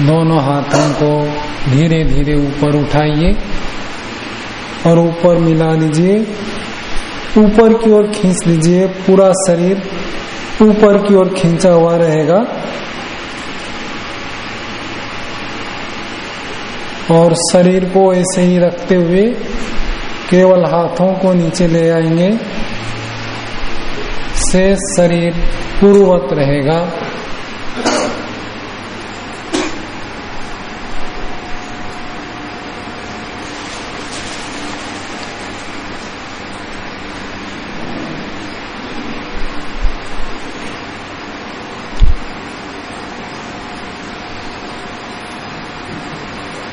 दोनों हाथों को धीरे धीरे ऊपर उठाइए और ऊपर मिला लीजिए। ऊपर की ओर खींच लीजिए पूरा शरीर। ऊपर की ओर खींचा हुआ रहेगा। और शरीर को ऐसे ही रखते हुए केवल हाथों को नीचे ले आएँगे। से शरीर पूर्ववत रहेगा।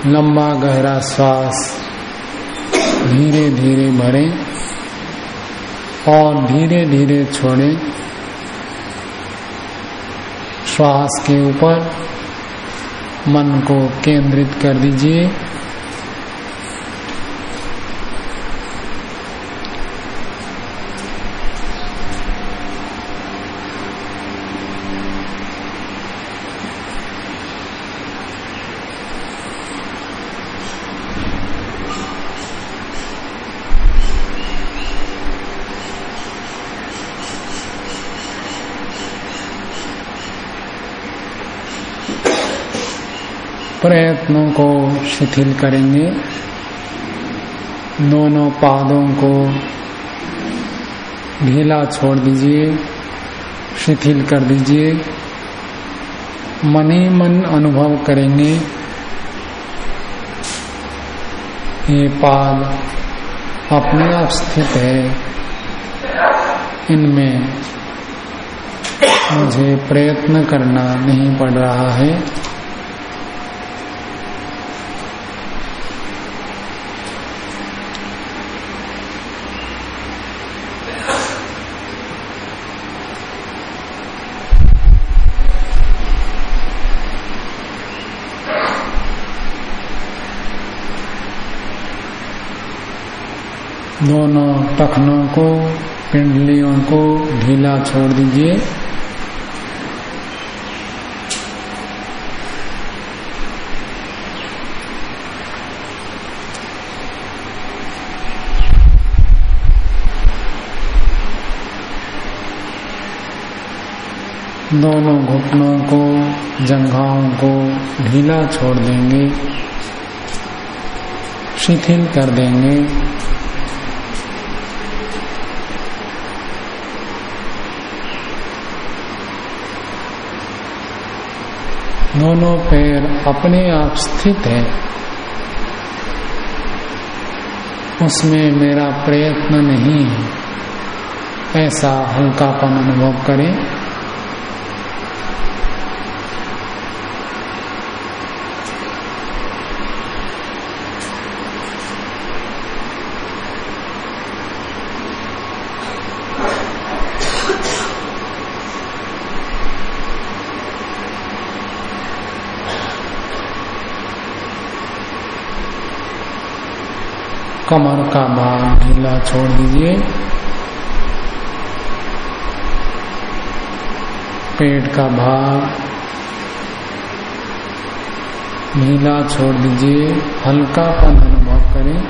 लंबा गहरा श्वास धीरे धीरे भरें और धीरे धीरे छोड़े। श्वास के ऊपर मन को केंद्रित कर दीजिए। प्रयत्नों को शिथिल करेंगे। दोनों पादों को ढीला छोड़ दीजिए, शिथिल कर दीजिए। मन ही मन अनुभव करेंगे। ये पाद अपने आप स्थित है। इनमें मुझे प्रयत्न करना नहीं पड़ रहा है। दोनों टखनों को, पिंडलियों को ढीला छोड़ दीजिए। दोनों घुटनों को, जंघाओं को ढीला छोड़ देंगे, शिथिल कर देंगे। दोनों पैर अपने आप स्थित है। उसमें मेरा प्रयत्न नहीं है। ऐसा हल्कापन अनुभव करें। कमर का भाग ढीला छोड़ दीजिए। पेट का भाग ढीला छोड़ दीजिए। हल्कापन अनुभव करें।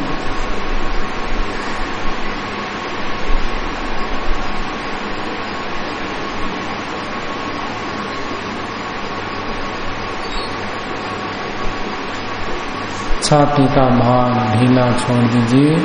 छाती का भाग ढीला छोड़ दीजिए।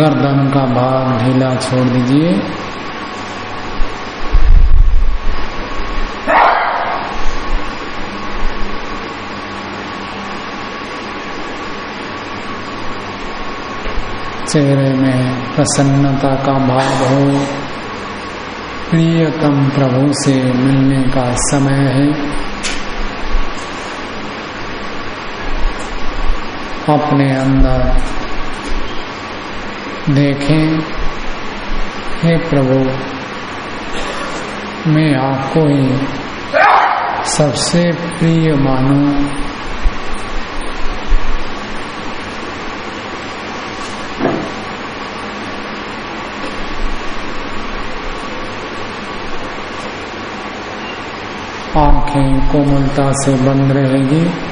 गर्दन का भाग ढीला छोड़ दीजिए। चेहरे में प्रसन्नता का भाव हो। प्रियतम प्रभु से मिलने का समय है। अपने अंदर देखें। हे प्रभु मैं आपको ही सबसे प्रिय मानू। आँखें कोमलता से बंद रहेगी।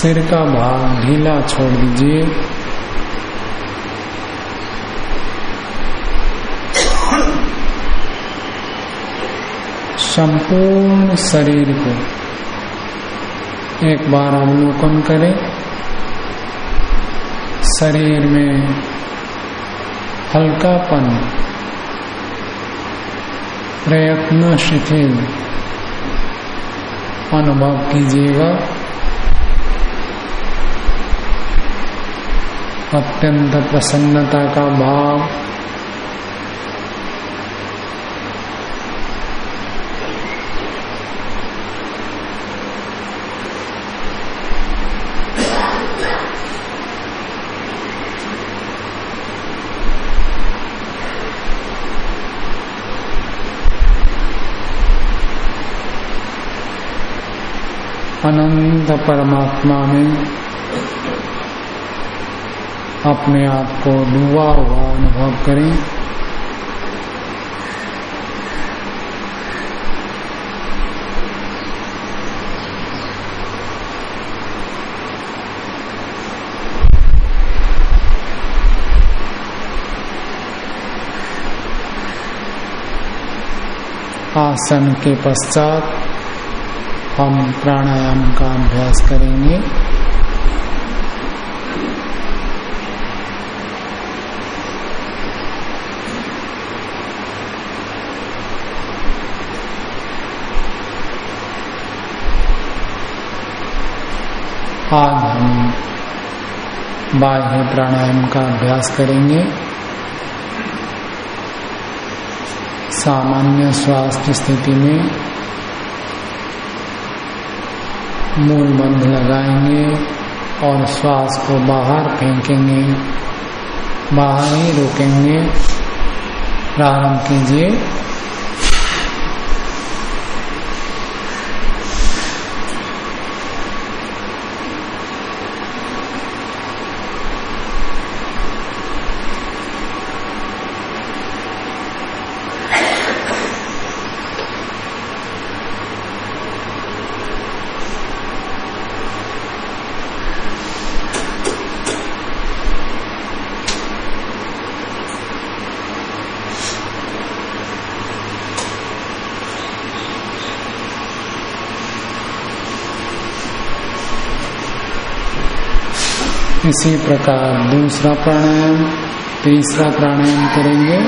सिर का भाग, ढीला छोड़ दीजिए। संपूर्ण शरीर को एक बार अवलोकन करें। शरीर में हल्कापन प्रयत्न शिथिल अनुभव कीजिएगा। अत्यंत प्रसन्नता का भाव। अनंत परमात्मा में अपने आप को डूबा हुआ अनुभव करें। आसन के पश्चात हम प्राणायाम का अभ्यास करेंगे। आज हम बाह्य प्राणायाम का अभ्यास करेंगे। सामान्य स्वास्थ्य स्थिति में मूल बंध लगाएँगे और श्वास को बाहर फेंकेंगे। बाहर ही रोकेंगे। प्रारंभ कीजिए। इसी प्रकार दूसरा प्राणायाम तीसरा प्राणायाम करेंगे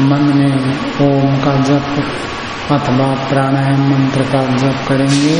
मन में ओम का जप अथवा प्राणायाम मंत्र का जप करेंगे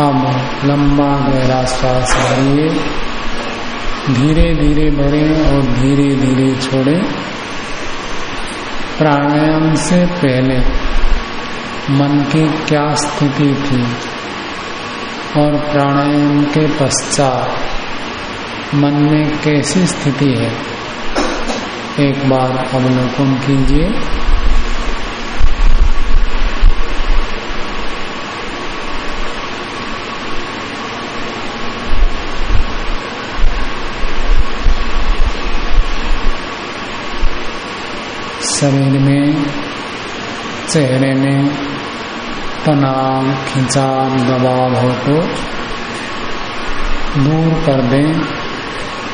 अब लंबा गहरा श्वास भरिए धीरे धीरे भरे और धीरे धीरे छोड़े। प्राणायाम से पहले मन की क्या स्थिति थी और प्राणायाम के पश्चात मन में कैसी स्थिति है, एक बार अवलोकन कीजिए। शरीर में, चेहरे में तनाव, खिंचाव, दबाव हो तो दूर कर दें।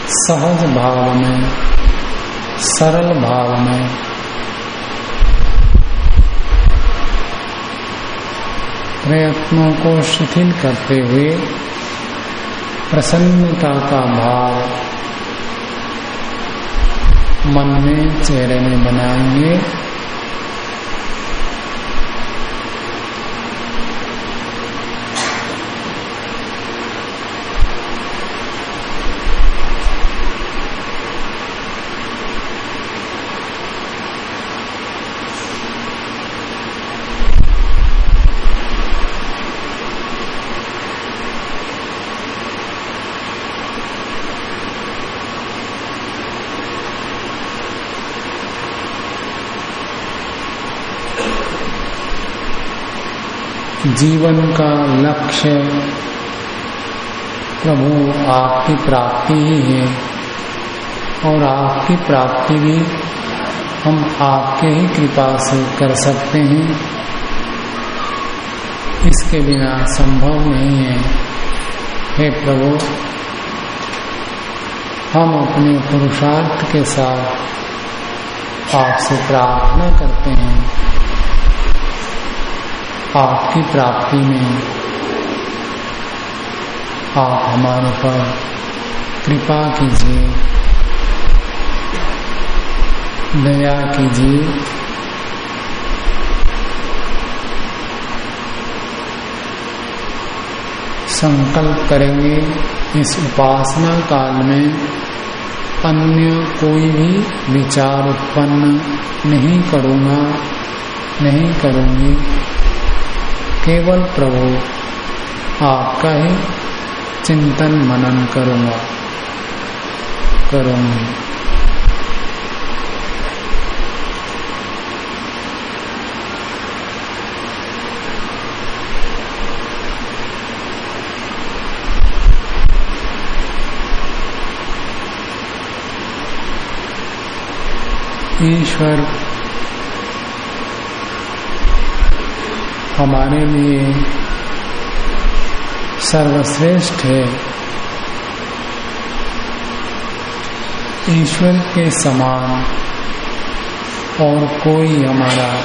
सहज भाव में, सरल भाव में। प्रयत्नों को शिथिल करते हुए प्रसन्नता का भाव मन में चेहरे में बनाएँगे। जीवन का लक्ष्य प्रभु आपकी प्राप्ति ही है। और आपकी प्राप्ति भी हम आपके ही कृपा से कर सकते हैं। इसके बिना संभव नहीं है। हे प्रभु, हम अपने पुरुषार्थ के साथ आपसे प्रार्थना करते हैं। आपकी प्राप्ति में। आप हमारे पर कृपा कीजिए। दया कीजिए। संकल्प करेंगे इस उपासना काल में। अन्य कोई भी विचार उत्पन्न नहीं करूँगा, नहीं करूँगी। केवल प्रभु आपका ही चिंतन मनन करूँगा। करूँगी। ईश्वर हमारे लिए सर्वश्रेष्ठ है। ईश्वर के समान और कोई हमारा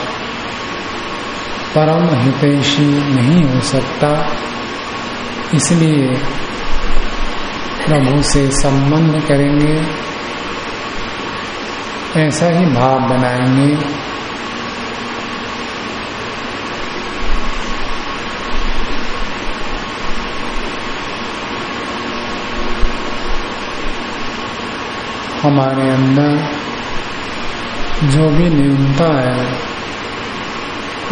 परम हितैषी नहीं हो सकता। इसलिए प्रभु से संबंध करेंगे, ऐसा ही भाव बनाएँगे। हमारे अंदर जो भी न्यूनता है,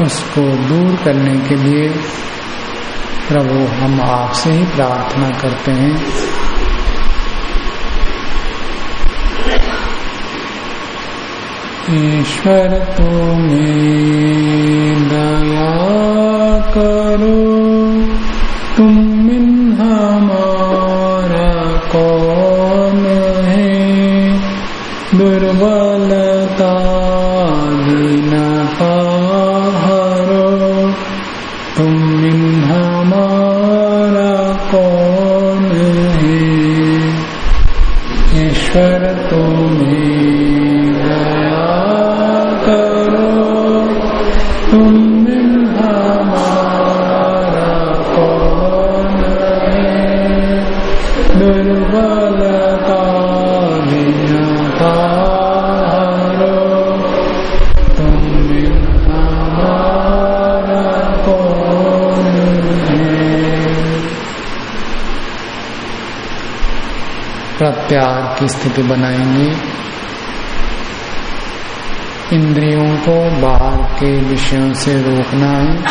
उसको दूर करने के लिए प्रभु हम आपसे ही प्रार्थना करते हैं। ईश्वर, तुम्हें दया करो। तुम हमारा कौन प्रत्यार की स्थिति बनाएँगे। इंद्रियों को बाहर के विषयों से रोकना है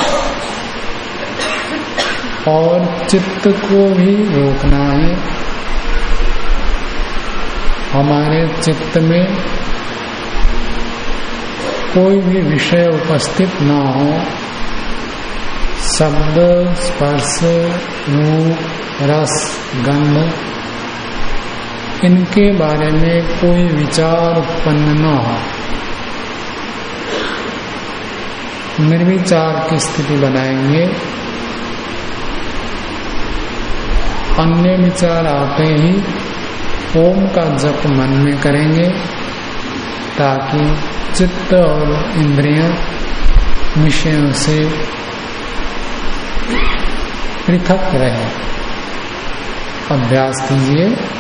और चित्त को भी रोकना है। हमारे चित्त में कोई भी विषय उपस्थित न हो, शब्द, स्पर्श, रूप, रस, गंध इनके बारे में कोई विचार उत्पन्न न हो। निर्विचार की स्थिति बनाएँगे। अन्य विचार आते ही ओम का जप मन में करेंगे, ताकि चित्त और इंद्रियाँ विषयों से पृथक रहे। अभ्यास कीजिए।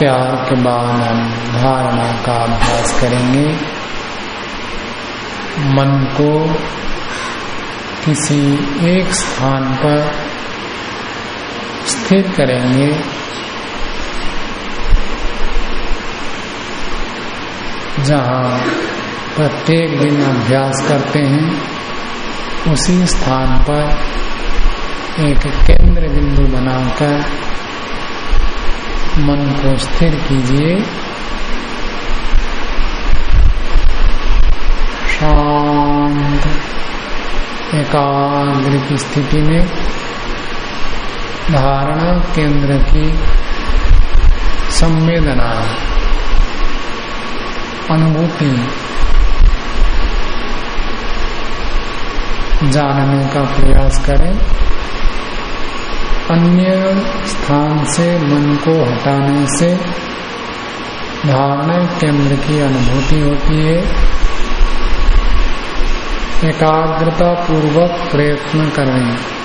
प्रत्याहार के बाद हम धारणा का अभ्यास करेंगे। मन को किसी एक स्थान पर स्थिर करेंगे। जहाँ प्रत्येक दिन अभ्यास करते हैं, उसी स्थान पर एक केंद्र बिंदु बनाकर मन को स्थिर कीजिए। शांत, एकाग्र की स्थिति में धारणा केंद्र की संवेदना, अनुभूति जानने का प्रयास करें। अन्य स्थान से मन को हटाने से धारणा केंद्र की अनुभूति होती है। एकाग्रता पूर्वक प्रयत्न करें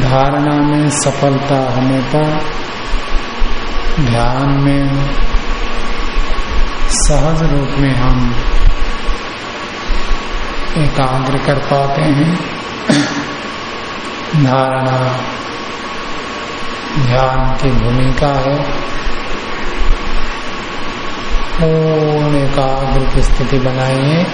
धारणा में सफलता होने पर ध्यान में, सहज रूप में हम एकाग्र कर पाते हैं। धारणा ध्यान की भूमिका है। पूर्ण एकाग्र की स्थिति बनाइए।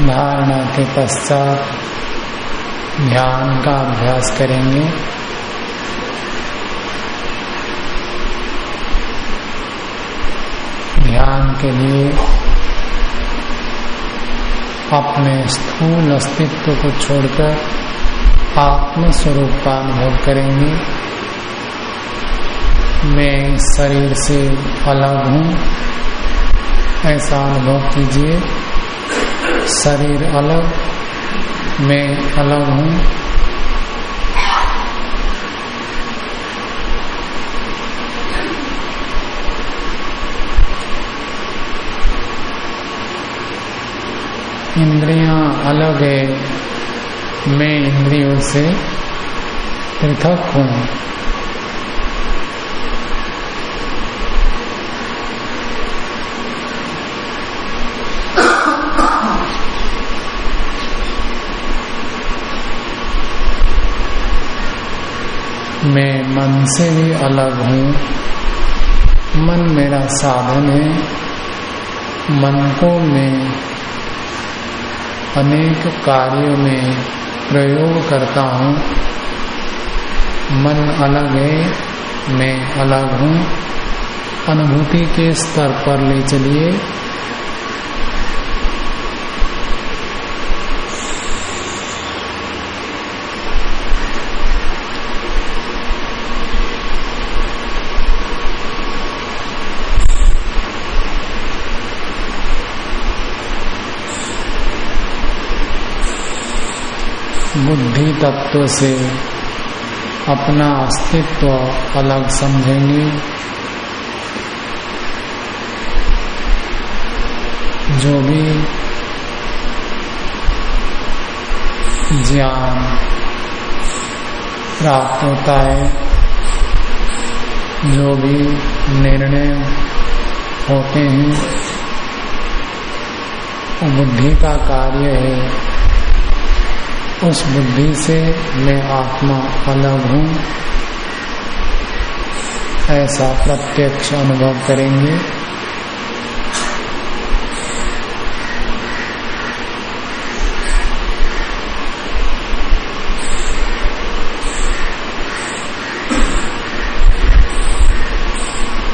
धारणा के पश्चात ध्यान का अभ्यास करेंगे। ध्यान के लिए अपने स्थूल अस्तित्व को छोड़कर आत्म स्वरूप का अनुभव करेंगे। मैं शरीर से अलग हूँ, ऐसा अनुभव कीजिए। शरीर अलग मैं अलग हूँ। इंद्रियाँ अलग है मैं इंद्रियों से पृथक हूँ। मैं मन से भी अलग हूँ। मन मेरा साधन है। मन को मैं अनेक कार्यों में प्रयोग करता हूँ। मन अलग है, मैं अलग हूँ। अनुभूति के स्तर पर ले चलिए बुद्धि तत्व से अपना अस्तित्व अलग समझेंगे। जो भी ज्ञान प्राप्त होता है, जो भी निर्णय होते हैं बुद्धि का कार्य है। उस बुद्धि से मैं आत्मा अलग हूँ। ऐसा प्रत्यक्ष अनुभव करेंगे।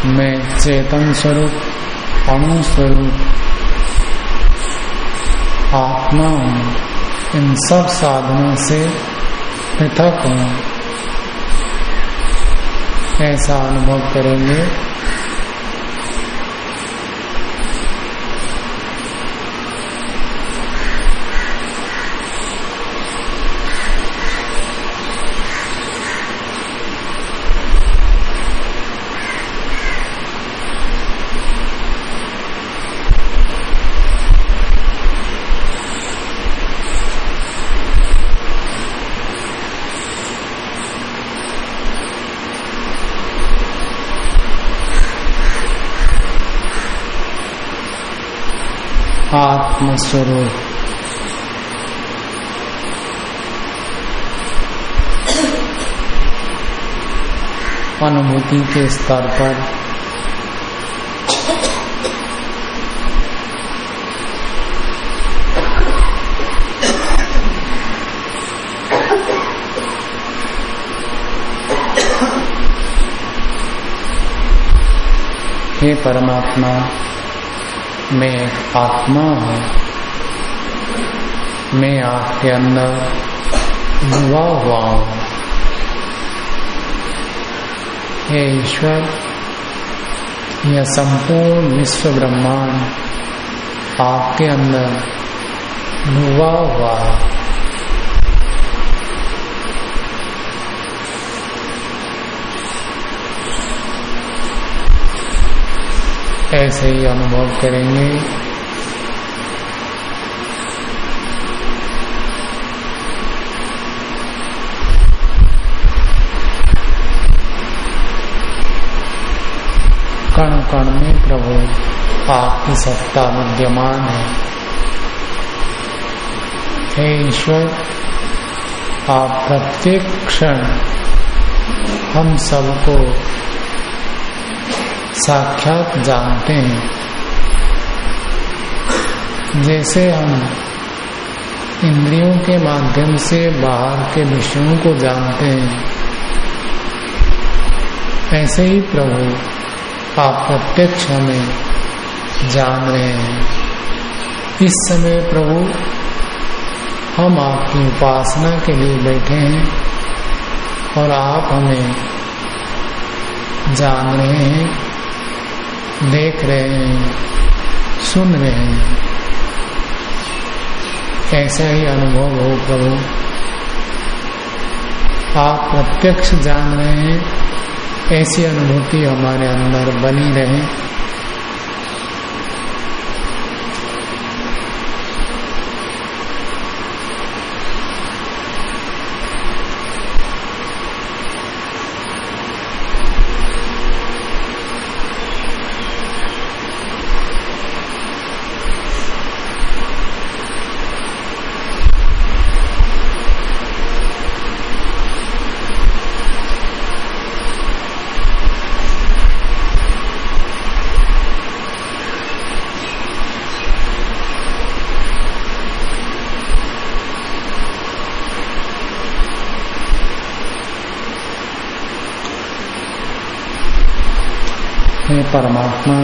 मैं चेतन स्वरूप, अणु स्वरूप, आत्मा हूँ। इन सब साधनों से पृथक हूँ। ऐसा अनुभव करेंगे। आत्मस्वरूप। अनुभूति के स्तर पर। हे परमात्मा मैं आत्मा हूँ, मैं आपके अंदर डूबा हुआ हूँ। हे ईश्वर, यह संपूर्ण विश्व ब्रह्मांड आपके अंदर डूबा हुआ है। ऐसे ही अनुभव करेंगे। कण कण में प्रभु आपकी सत्ता विद्यमान है। हे ईश्वर, आप प्रत्येक क्षण हम सबको साक्षात जानते हैं। जैसे हम इंद्रियों के माध्यम से बाहर के विषयों को जानते हैं, ऐसे ही प्रभु आप प्रत्यक्ष हमें जान रहे हैं। इस समय प्रभु हम आपकी उपासना के लिए बैठे हैं और आप हमें जान रहे हैं। देख रहे हैं, सुन रहे हैं। ऐसा ही अनुभव हो प्रभु। आप प्रत्यक्ष जान रहे हैं, ऐसी अनुभूति हमारे अंदर बनी रहे हे परमात्मा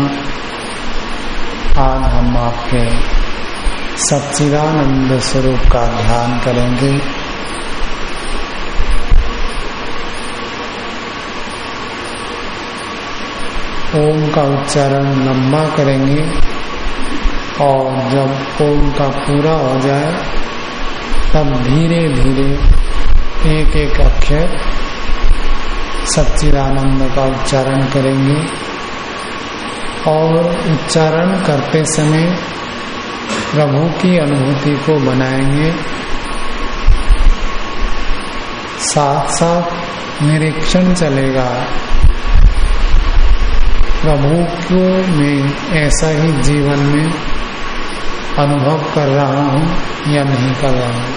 आज हम आपके सच्चिदानंद स्वरूप का ध्यान करेंगे। ओम का उच्चारण लंबा करेंगे और जब ओम का पूरा हो जाए, तब धीरे धीरे एक एक अक्षर सच्चिदानंद का उच्चारण करेंगे। और उच्चारण करते समय प्रभु की अनुभूति को बनाएँगे। साथ साथ निरीक्षण चलेगा। प्रभु को मैं ऐसा ही जीवन में अनुभव कर रहा हूँ या नहीं कर रहा हूँ।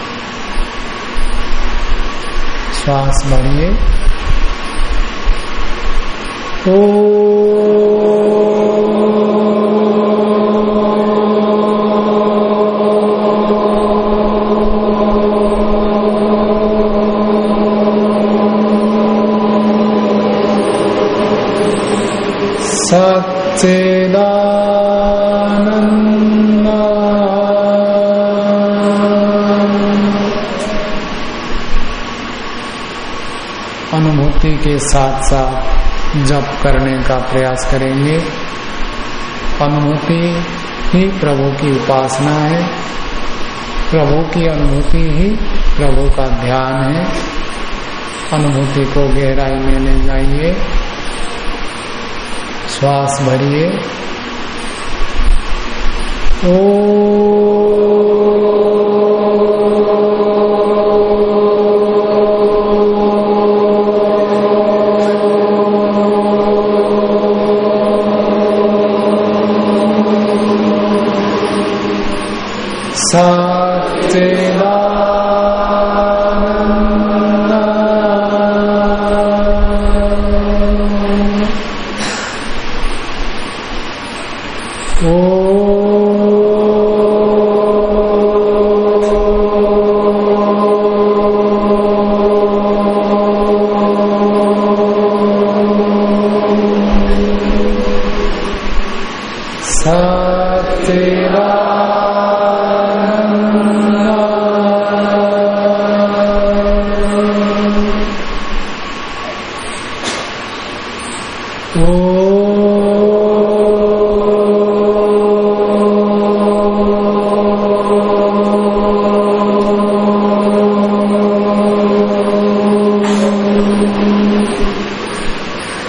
श्वास भरिए अनुभूति के साथ साथ जप करने का प्रयास करेंगे। अनुभूति ही प्रभु की उपासना है। प्रभु की अनुभूति ही प्रभु का ध्यान है। अनुभूति को गहराई में ले जाइए। श्वास भरिए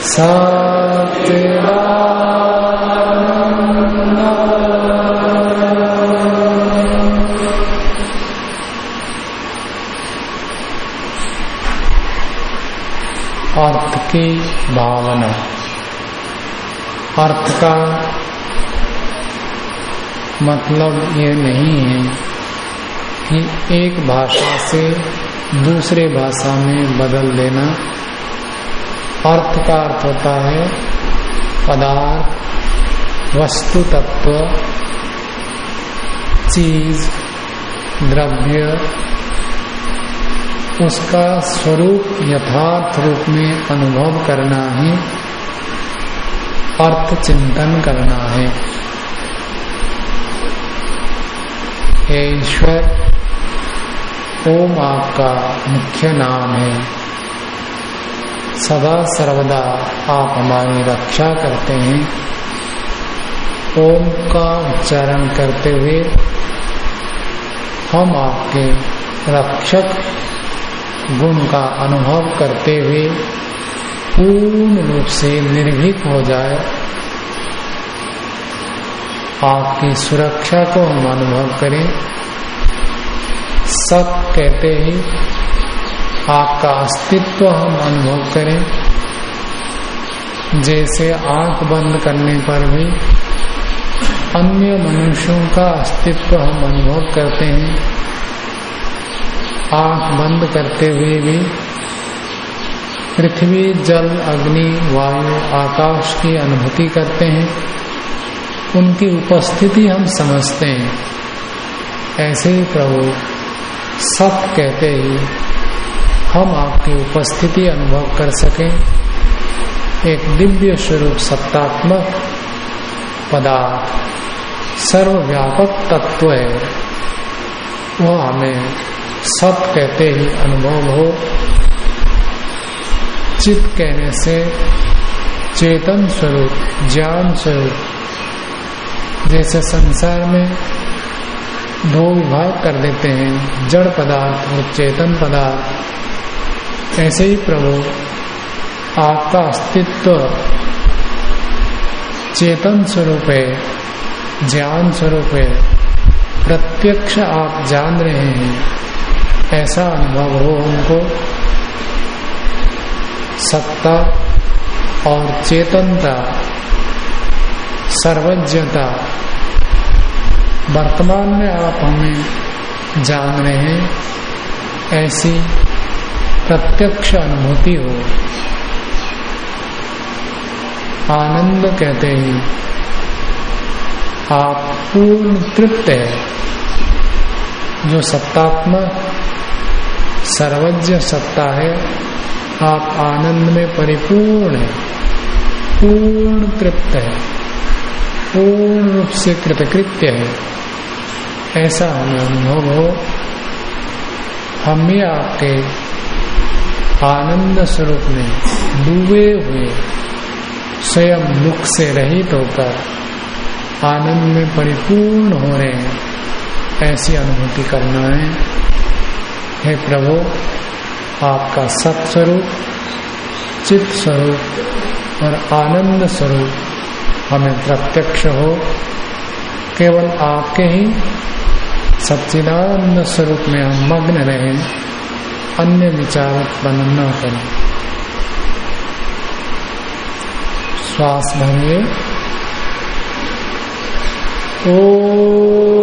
अर्थ की भावना। अर्थ का मतलब ये नहीं है कि एक भाषा से दूसरे भाषा में बदल देना अर्थ का अर्थ होता है पदार्थ, वस्तु तत्व, चीज़, द्रव्य। उसका स्वरूप यथार्थ रूप में अनुभव करना ही अर्थ चिंतन करना है। ईश्वर, ओम आपका मुख्य नाम है। सदा सर्वदा आप हमारी रक्षा करते हैं। ओम का उच्चारण करते हुए हम आपके रक्षक गुण का अनुभव करते हुए पूर्ण रूप से निर्भीक हो जाए। आपकी सुरक्षा को हम अनुभव करें। सब कहते ही आपका अस्तित्व हम अनुभव करें। जैसे आँख बंद करने पर भी अन्य मनुष्यों का अस्तित्व हम अनुभव करते हैं। आँख बंद करते हुए भी पृथ्वी, जल, अग्नि, वायु, आकाश की अनुभूति करते हैं। उनकी उपस्थिति हम समझते हैं। ऐसे ही प्रभु सत कहते ही हम आपकी उपस्थिति अनुभव कर सकें। एक दिव्य स्वरूप सत्तात्मक पदार्थ, सर्वव्यापक तत्व है। वह हमें सत कहते ही अनुभव हो। चित कहने से चेतन स्वरूप, ज्ञान स्वरूप, जैसे संसार में दो विभाग कर देते हैं, जड़ पदार्थ और चेतन पदार्थ। ऐसे ही प्रभु, आपका अस्तित्व चेतन स्वरूप है ज्ञान स्वरूप है प्रत्यक्ष आप जान रहे हैं, ऐसा अनुभव हो उनको। सत्ता और चेतनता, सर्वज्ञता, वर्तमान में आप हमें जान रहे हैं, ऐसी प्रत्यक्ष अनुभूति हो। आनंद कहते ही। आप पूर्ण तृप्त है। जो सत्तात्मक सर्वज्ञ सत्ता है, आप आनंद में परिपूर्ण है। पूर्ण तृप्त है। पूर्ण रूप से कृतकृत्य है। ऐसा हमें अनुभव हो। हम भी आपके आनंद स्वरूप में डूबे हुए, स्वयं दुख से रहित होकर आनंद में परिपूर्ण हो रहे हैं, ऐसी अनुभूति करना है। हे प्रभु, आपका सत्स्वरूप चित स्वरूप और आनंद स्वरूप हमें प्रत्यक्ष हो। केवल आपके ही सच्चिदानंद स्वरूप में हम मग्न रहे। अन्य विचार उत्पन्न न करें। श्वास भरिए ओ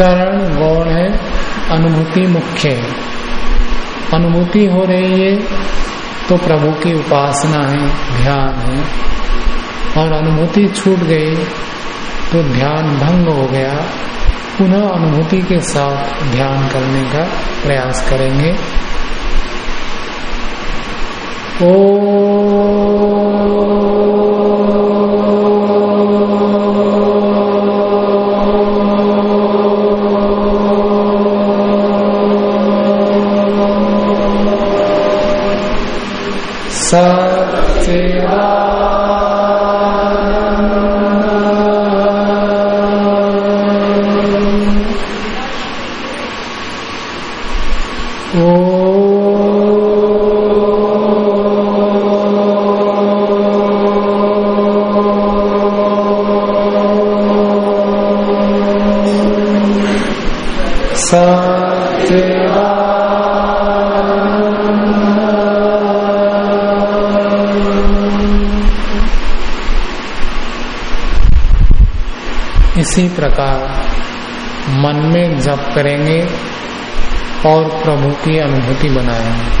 उच्चारण गौण है, अनुभूति मुख्य है। अनुभूति हो रही है तो प्रभु की उपासना है, ध्यान है। और अनुभूति छूट गई तो ध्यान भंग हो गया, पुनः अनुभूति के साथ ध्यान करने का प्रयास करेंगे। इसी प्रकार मन में जप करेंगे और प्रभु की अनुभूति बनाएँगे।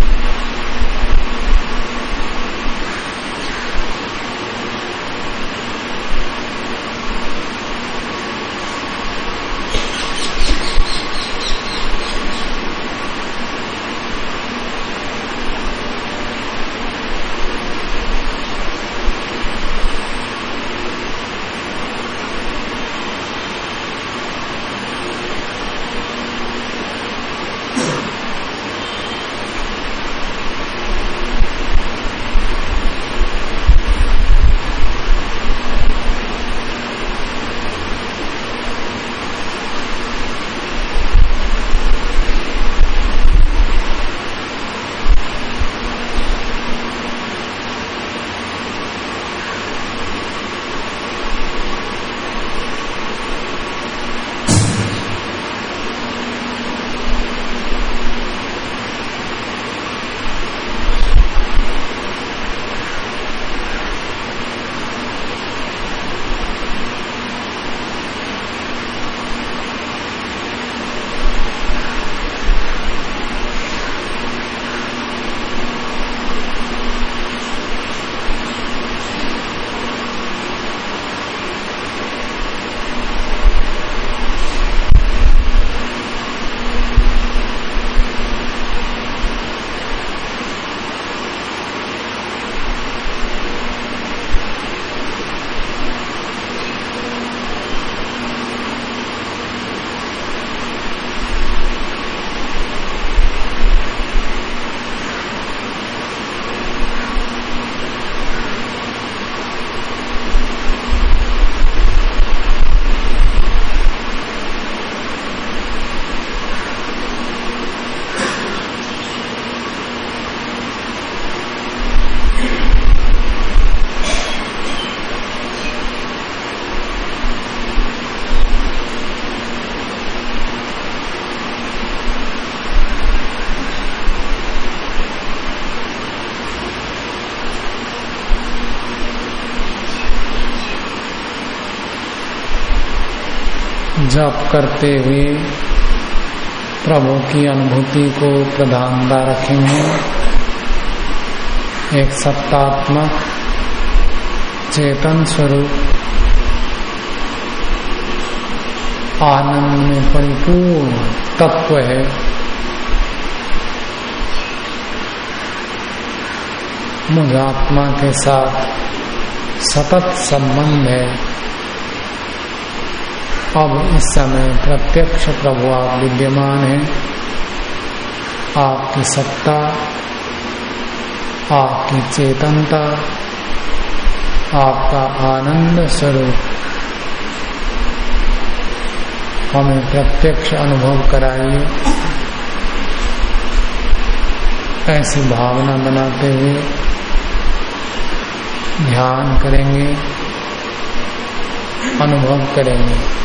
करते हुए प्रभु की अनुभूति को प्रधानता रखेंगे। एक सत्तात्मक चेतन स्वरूप आनंद में परिपूर्ण तत्व है। मुझ आत्मा के साथ सतत संबंध है। अब इस समय प्रत्यक्ष प्रभु आप विद्यमान हैं। आपकी सत्ता, आपकी चेतनता, आपका आनंद स्वरूप। हमें प्रत्यक्ष अनुभव कराइए। ऐसी भावना बनाते हुए ध्यान करेंगे, अनुभव करेंगे।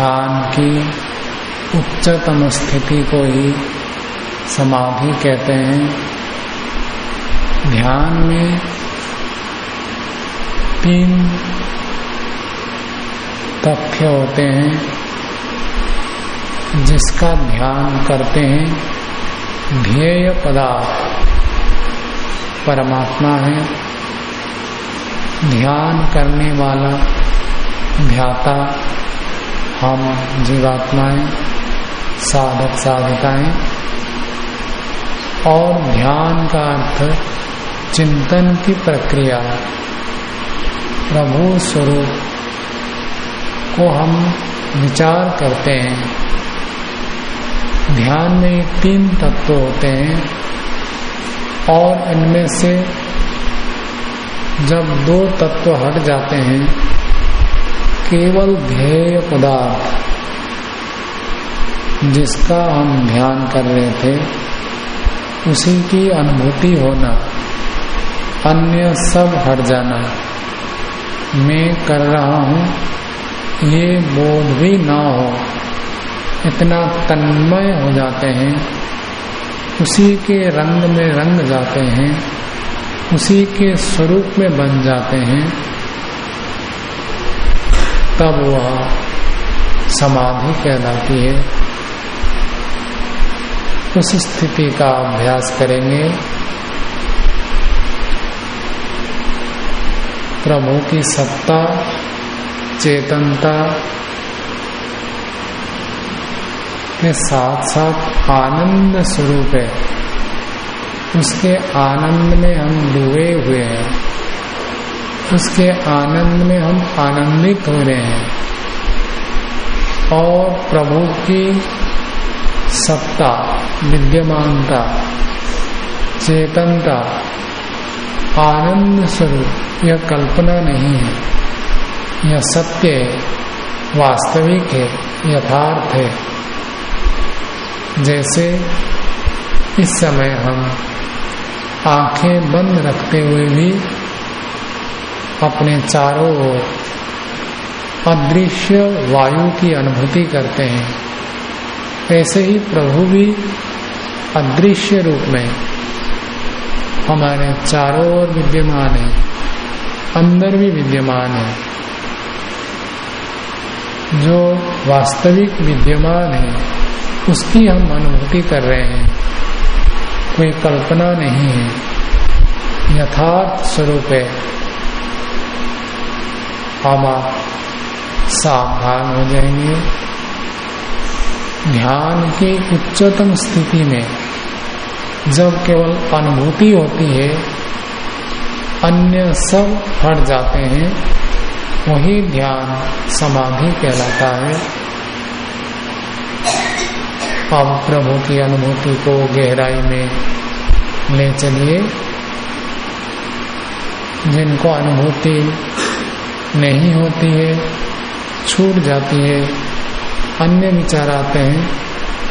ध्यान की उच्चतम स्थिति को ही समाधि कहते हैं। ध्यान में तीन तथ्य होते हैं, जिसका ध्यान करते हैं। ध्येय पदार्थ, परमात्मा है। ध्यान करने वाला, ध्याता हम जीवात्माएँ, साधक साधिकाएँ, और ध्यान का अर्थ चिंतन की प्रक्रिया, प्रभु स्वरूप को हम विचार करते हैं। ध्यान में तीन तत्व होते हैं, और इनमें से जब दो तत्व हट जाते हैं केवल ध्येय पदार्थ जिसका हम ध्यान कर रहे थे, उसी की अनुभूति होना, अन्य सब हट जाना। मैं कर रहा हूँ, ये बोध भी ना हो, इतना तन्मय हो जाते हैं, उसी के रंग में रंग जाते हैं, उसी के स्वरूप में बन जाते हैं तब वह समाधि कहलाती है। उस स्थिति का अभ्यास करेंगे। प्रभु की सत्ता, चेतनता के साथ साथ आनंद स्वरूप है। उसके आनंद में हम डूबे हुए हैं। उसके आनंद में हम आनंदित हो रहे हैं। और प्रभु की सत्ता, विद्यमानता, चेतनता, आनंद स्वरूप, यह कल्पना नहीं है। यह सत्य है, वास्तविक है, यथार्थ है। जैसे इस समय हम आँखें बंद रखते हुए भी अपने चारों ओर अदृश्य वायु की अनुभूति करते हैं। ऐसे ही प्रभु भी अदृश्य रूप में हमारे चारों ओर विद्यमान है, अंदर भी विद्यमान है। जो वास्तविक विद्यमान है, उसकी हम अनुभूति कर रहे हैं। कोई कल्पना नहीं है। यथार्थ स्वरूप है। हम सावधान हो जाएँगे। ध्यान की उच्चतम स्थिति में जब केवल अनुभूति होती है, अन्य सब हट जाते हैं, वही ध्यान समाधि कहलाता है। अब प्रभु की अनुभूति को गहराई में ले चलिए। जिनको अनुभूति नहीं होती है, छूट जाती है। अन्य विचार आते हैं,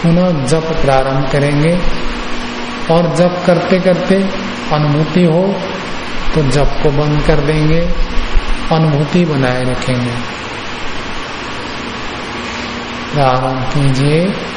पुनः जप प्रारंभ करेंगे। और जप करते करते अनुभूति हो तो जप को बंद कर देंगे, अनुभूति बनाए रखेंगे। प्रारंभ कीजिए।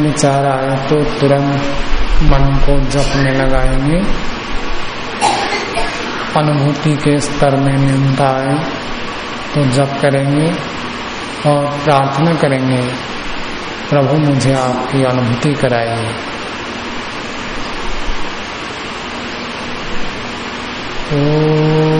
विचार आए तो तुरंत मन को जप में लगाएँगे। अनुभूति के स्तर में न्यूनता आए तो जप करेंगे और प्रार्थना करेंगे, प्रभु, मुझे आपकी अनुभूति कराइए। सच्चिदा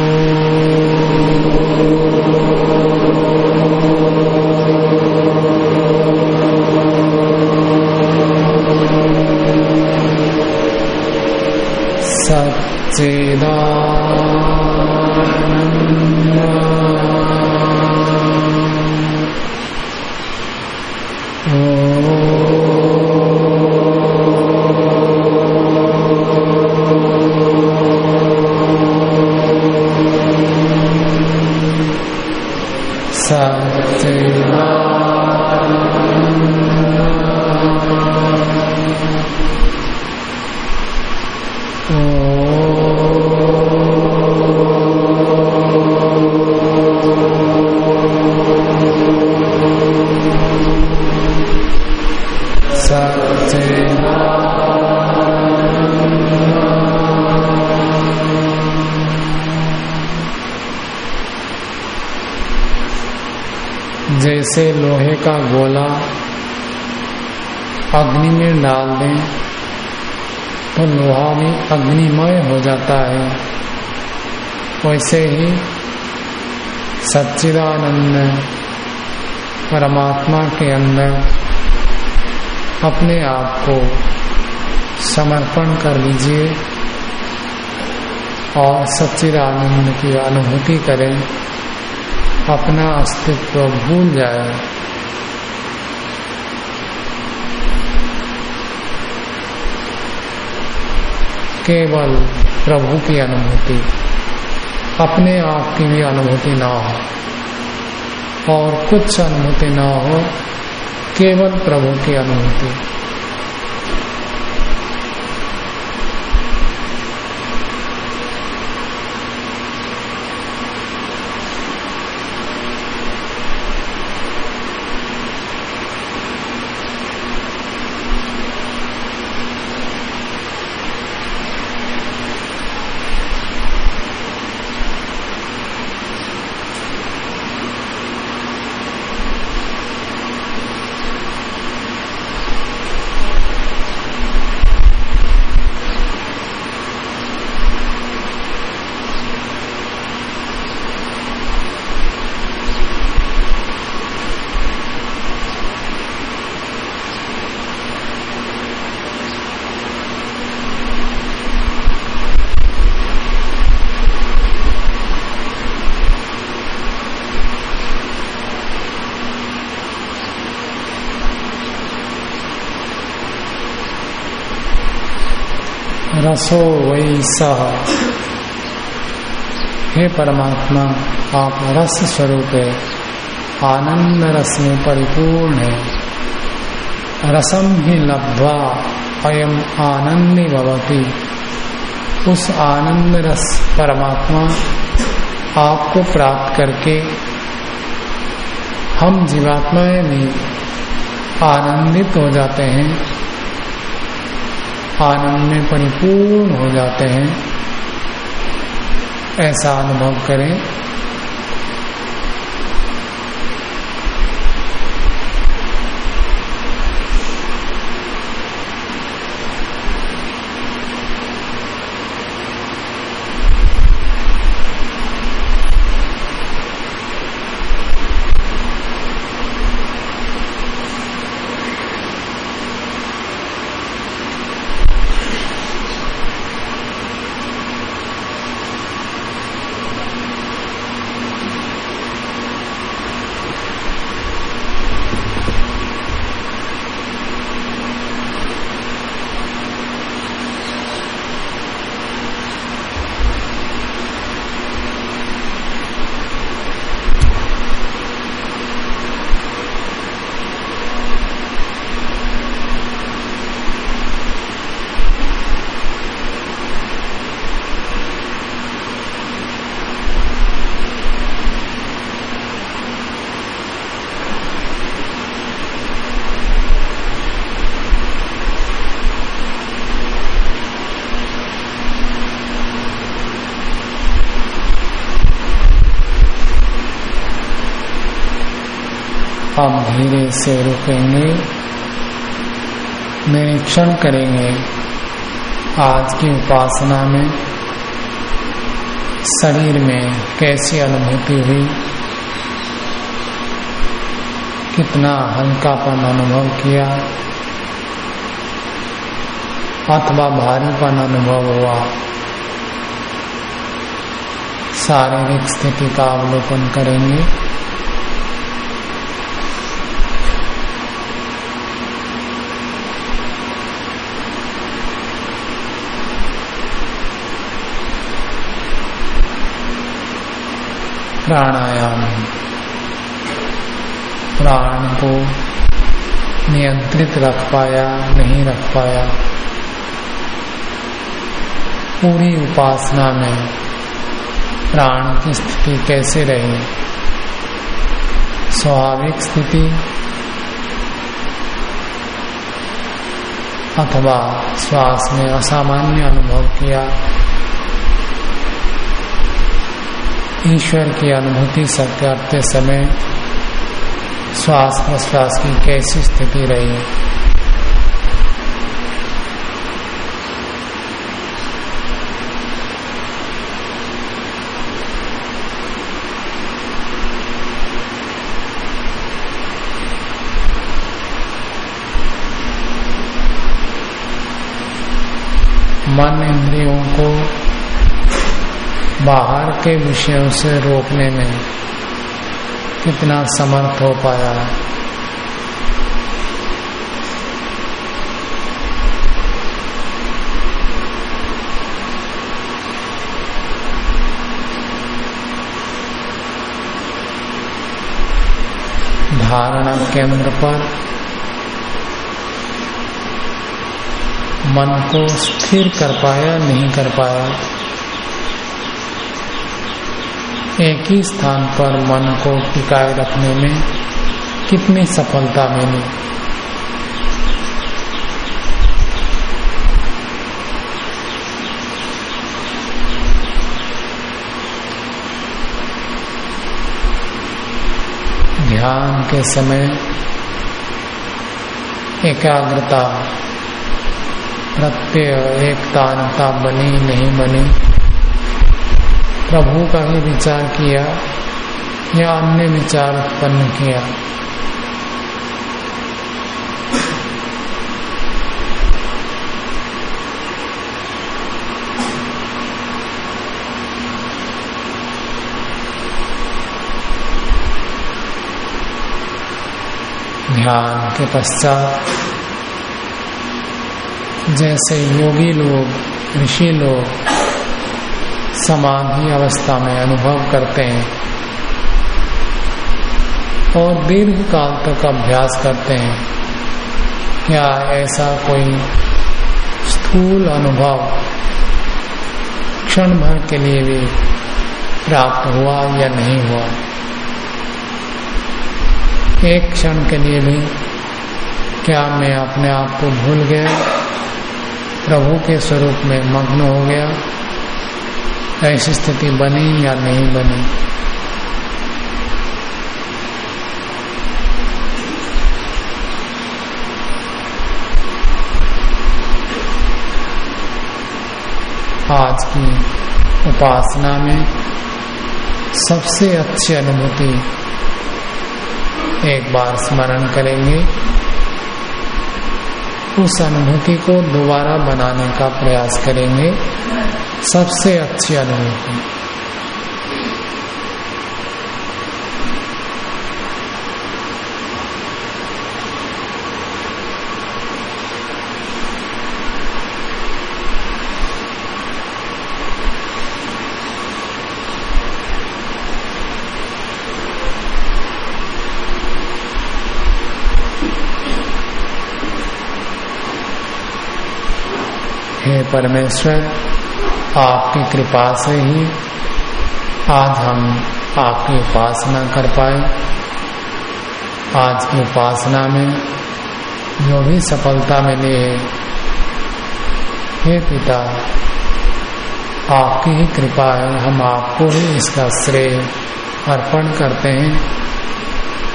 वैसे ही सच्चिदानंद परमात्मा के अंदर अपने आप को समर्पण कर लीजिए और सच्चिदानंद की अनुभूति करें, अपना अस्तित्व भूल जाए। केवल प्रभु की अनुभूति। अपने आप की भी अनुभूति ना हो और कुछ अनुभूति ना हो, केवल प्रभु की अनुभूति। रसो वैसा हे परमात्मा, आप रस स्वरूप है आनंद रस में परिपूर्ण है। रसम ही लब्ध्वा, अयम आनंदी भवती। उस आनंद रस परमात्मा आपको प्राप्त करके, हम जीवात्माएँ भी आनंदित हो जाते हैं। आनंद में परिपूर्ण हो जाते हैं। ऐसा अनुभव करें। धीरे से रुकेंगे निरीक्षण करेंगे। आज की उपासना में शरीर में कैसी अनुभूति हुई? कितना हल्कापन अनुभव किया? अथवा भारीपन अनुभव हुआ? शारीरिक स्थिति का अवलोकन करेंगे। प्राणायाम। प्राण को नियंत्रित रख पाया, नहीं रख पाया। पूरी उपासना में प्राण की स्थिति कैसे रही? स्वाभाविक स्थिति अथवा श्वास में असामान्य अनुभव किया ईश्वर की अनुभूति करते समय, श्वास प्रश्वास की कैसी स्थिति रही है? मन इंद्रियों को बाहर के विषयों से रोकने में कितना समर्थ हो पाया। है धारणा केंद्र पर मन को स्थिर कर पाया, नहीं कर पाया। एक ही स्थान पर मन को टिकाए रखने में कितनी सफलता मिली? ध्यान के समय एकाग्रता, प्रत्यय एकता बनी नहीं बनी। प्रभु का ही विचार किया, या अन्य विचार उत्पन्न किया। ध्यान के पश्चात, जैसे योगी लोग, ऋषि लोग समाधि अवस्था में अनुभव करते हैं और दीर्घ काल तक अभ्यास करते हैं। क्या ऐसा कोई स्थूल अनुभव क्षण भर के लिए भी प्राप्त हुआ या नहीं हुआ? एक क्षण के लिए भी क्या मैं अपने आप को भूल गया? प्रभु के स्वरूप में मग्न हो गया? ऐसी स्थिति बनी या नहीं बनी? आज की उपासना में सबसे अच्छी अनुभूति एक बार स्मरण करेंगे। उस अनुभूति को दोबारा बनाने का प्रयास करेंगे। सबसे अच्छी अनुभूति। परमेश्वर, आपकी कृपा से ही आज हम आपकी उपासना कर पाए। आज की उपासना में जो भी सफलता मिली है, हे पिता, आपकी ही कृपा है, हम आपको ही इसका श्रेय अर्पण करते हैं।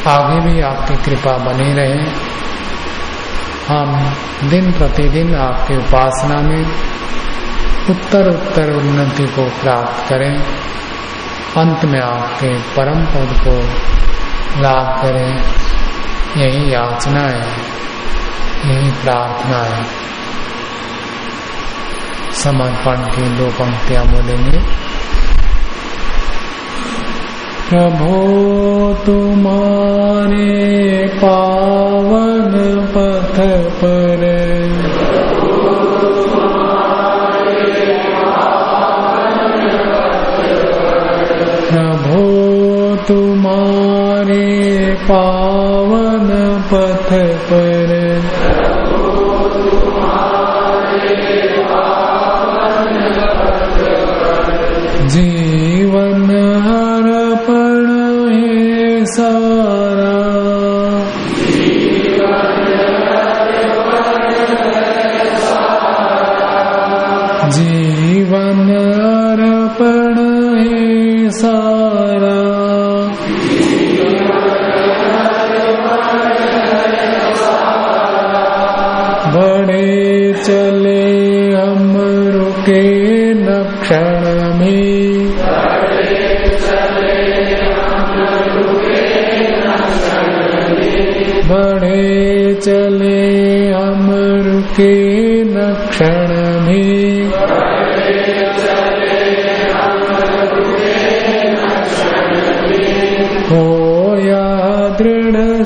आगे भी आपकी कृपा बनी रहे। हम दिन प्रतिदिन आपकी उपासना में उत्तर उत्तर उन्नति को प्राप्त करें। अंत में आपके परम पद को लाभ करें। यही याचना है। यही प्रार्थना है। समर्पण की दो पंक्तियाँ बोलेंगे। प्रभो तुम्हारे पावन पथ पर। प्रभो तुम्हारे पावन पथ पर। जीवन है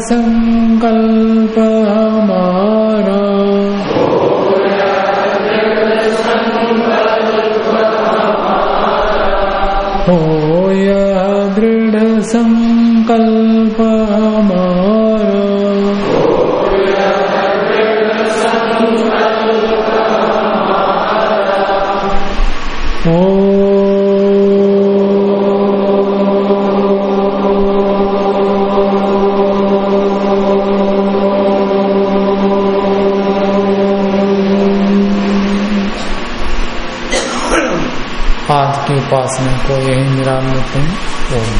some उपासना को यही निराम लेते हैं ओम